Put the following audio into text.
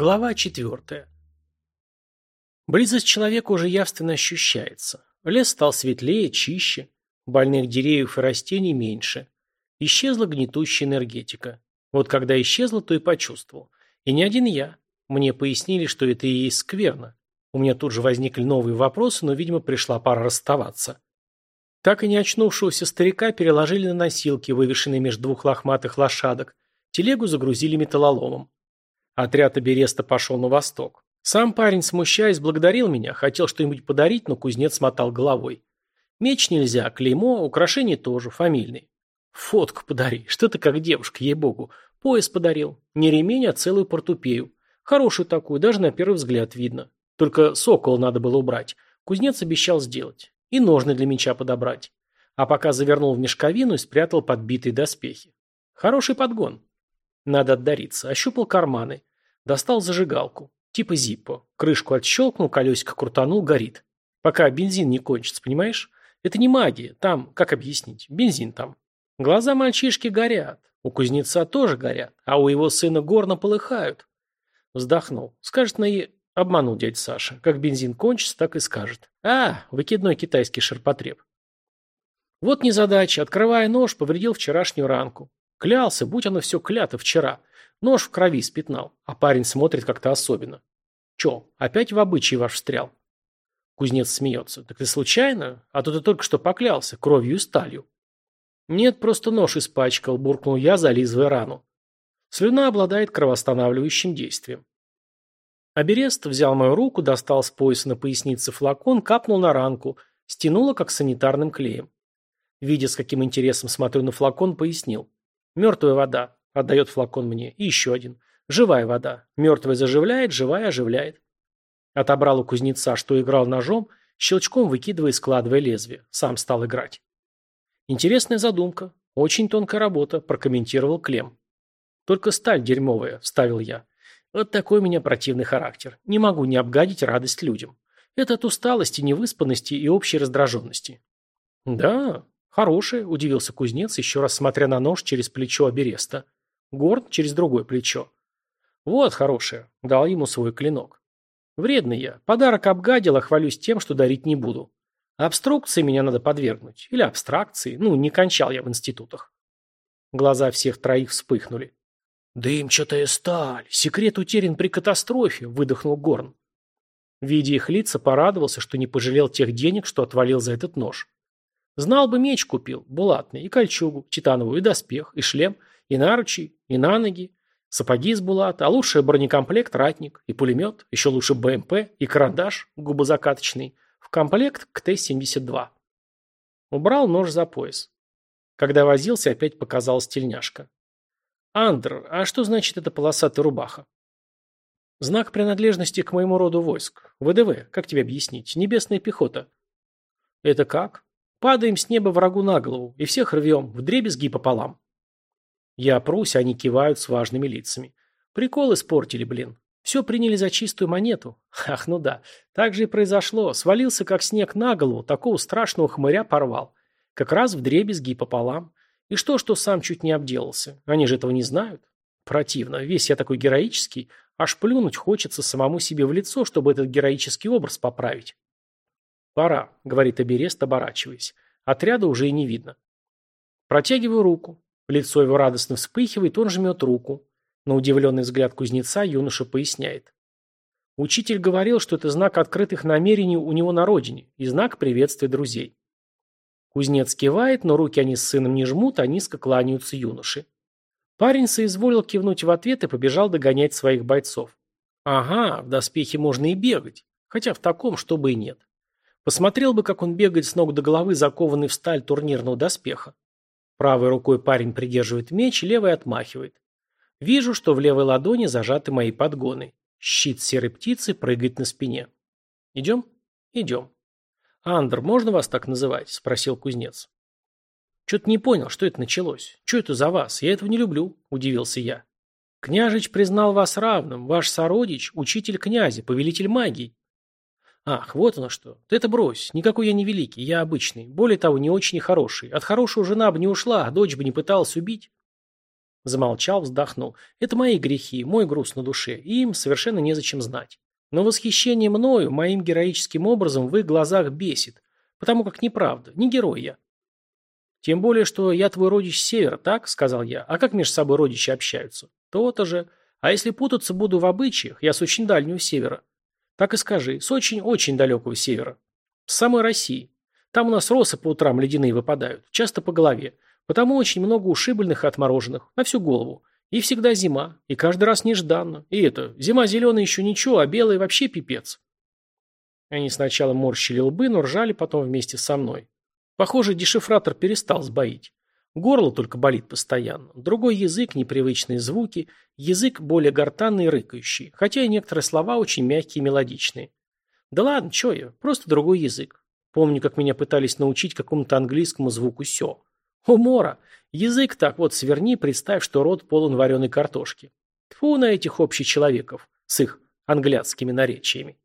Глава четвертая. Близость человека уже явственно ощущается. Лес стал светлее, чище, больных деревьев и растений меньше. Исчезла гнетущая энергетика. Вот когда исчезла, то и почувствовал. И не один я. Мне пояснили, что это и есть скверно. У меня тут же возникли новые вопросы, но, видимо, пришла пора расставаться. Так и не очнувшегося старика переложили на носилки, вывешенные между двух лохматых лошадок. Телегу загрузили металлоломом. Отряд Абереста пошел на восток. Сам парень, смущаясь, благодарил меня, хотел что-нибудь подарить, но кузнец смотал головой. Меч нельзя, клеймо, украшения тоже, фамильные. Фотку подари, что ты как девушка, ей-богу. Пояс подарил. Не ремень, а целую портупею. Хорошую такую, даже на первый взгляд видно. Только сокол надо было убрать. Кузнец обещал сделать. И ножны для меча подобрать. А пока завернул в мешковину и спрятал подбитые доспехи. Хороший подгон. Надо отдариться. Ощупал карманы. Достал зажигалку. Типа Зиппо. Крышку отщелкнул, колесико крутанул, горит. Пока бензин не кончится, понимаешь? Это не магия. Там, как объяснить, бензин там. Глаза мальчишки горят. У кузнеца тоже горят. А у его сына горно полыхают. Вздохнул. Скажет на е... Обманул дядя Саша. Как бензин кончится, так и скажет. А, выкидной китайский ширпотреб. Вот незадача. Открывая нож, повредил вчерашнюю ранку. Клялся, будь оно все клято вчера. Нож в крови спятнал, а парень смотрит как-то особенно. Че, опять в обычай ваш встрял? Кузнец смеется. Так ты случайно? А то ты только что поклялся, кровью и сталью. Нет, просто нож испачкал, буркнул я, зализывая рану. Слюна обладает кровоостанавливающим действием. Аберест взял мою руку, достал с пояса на пояснице флакон, капнул на ранку, стянуло, как санитарным клеем. Видя, с каким интересом смотрю на флакон, пояснил. Мертвая вода. Отдает флакон мне. И еще один. Живая вода. Мертвая заживляет, живая оживляет. Отобрал у кузнеца, что играл ножом, щелчком выкидывая и складывая лезвие. Сам стал играть. Интересная задумка. Очень тонкая работа, прокомментировал Клем. Только сталь дерьмовая, вставил я. Вот такой у меня противный характер. Не могу не обгадить радость людям. Это от усталости, невыспанности и общей раздраженности. Да, хорошая, удивился кузнец, еще раз смотря на нож через плечо Абереста. Горн через другое плечо. Вот хорошее. Дал ему свой клинок. Вредный я. Подарок обгадил, а хвалюсь тем, что дарить не буду. Обструкции меня надо подвергнуть. Или абстракции. Ну, не кончал я в институтах. Глаза всех троих вспыхнули. «Дымчатая сталь! Секрет утерян при катастрофе!» – выдохнул Горн. Видя их лица, порадовался, что не пожалел тех денег, что отвалил за этот нож. Знал бы, меч купил, булатный, и кольчугу, титановую, и доспех, и шлем, и наручи, и на ноги, сапоги из булата, а лучше бронекомплект ратник, и пулемет, еще лучше БМП, и карандаш губозакаточный, в комплект к Т-72. Убрал нож за пояс. Когда возился, опять показалась тельняшка. «Андр, а что значит эта полосатая рубаха?» «Знак принадлежности к моему роду войск. ВДВ, как тебе объяснить? Небесная пехота». «Это как?» «Падаем с неба врагу на голову, и всех рвем, вдребезги пополам». Я прусь, они кивают с важными лицами. Прикол испортили, блин. Все приняли за чистую монету. Ах, ну да. Так же и произошло. Свалился, как снег на голову, такого страшного хмыря порвал. Как раз в дребезги пополам. И что, что сам чуть не обделался? Они же этого не знают. Противно. Весь я такой героический. Аж плюнуть хочется самому себе в лицо, чтобы этот героический образ поправить. «Пора», — говорит Аберест, оборачиваясь. Отряда уже и не видно. Протягиваю руку. Лицо его радостно вспыхивает, он жмет руку. На удивленный взгляд кузнеца юноша поясняет. Учитель говорил, что это знак открытых намерений у него на родине и знак приветствия друзей. Кузнец кивает, но руки они с сыном не жмут, а низко кланяются юноши. Парень соизволил кивнуть в ответ и побежал догонять своих бойцов. Ага, в доспехе можно и бегать, хотя в таком, чтобы и нет. Посмотрел бы, как он бегает с ног до головы, закованный в сталь турнирного доспеха. Правой рукой парень придерживает меч, левой отмахивает. Вижу, что в левой ладони зажаты мои подгоны. Щит серой птицы прыгает на спине. Идем? Идем. Андр, можно вас так называть? Спросил кузнец. Что-то не понял, что это началось. Что это за вас? Я этого не люблю, удивился я. Княжич признал вас равным, ваш сородич, учитель князя, повелитель магии. Ах, вот оно что. Ты это брось. Никакой я не великий, я обычный. Более того, не очень и хороший. От хорошего жена бы не ушла, а дочь бы не пыталась убить. Замолчал, вздохнул. Это мои грехи, мой груз на душе, и им совершенно незачем знать. Но восхищение мною, моим героическим образом в их глазах бесит, потому как неправда, не герой я. Тем более, что я твой родич с севера, так, сказал я. А как между собой родичи общаются? То-то же. А если путаться буду в обычаях, я с очень дальнего севера. Так и скажи, с очень-очень далекого севера. С самой России. Там у нас росы по утрам ледяные выпадают, часто по голове. Потому очень много ушибленных и отмороженных, на всю голову. И всегда зима, и каждый раз нежданно. И это, зима зеленая еще ничего, а белая вообще пипец. Они сначала морщили лбы, но ржали потом вместе со мной. Похоже, дешифратор перестал сбоить. Горло только болит постоянно. Другой язык, непривычные звуки, язык более гортанный и рыкающий, хотя и некоторые слова очень мягкие и мелодичные. Да ладно, чё я, просто другой язык. Помню, как меня пытались научить какому-то английскому звуку «сё». Умора! Язык так вот сверни, представь, что рот полон вареной картошки. Тьфу на этих общечеловеков с их английскими наречиями.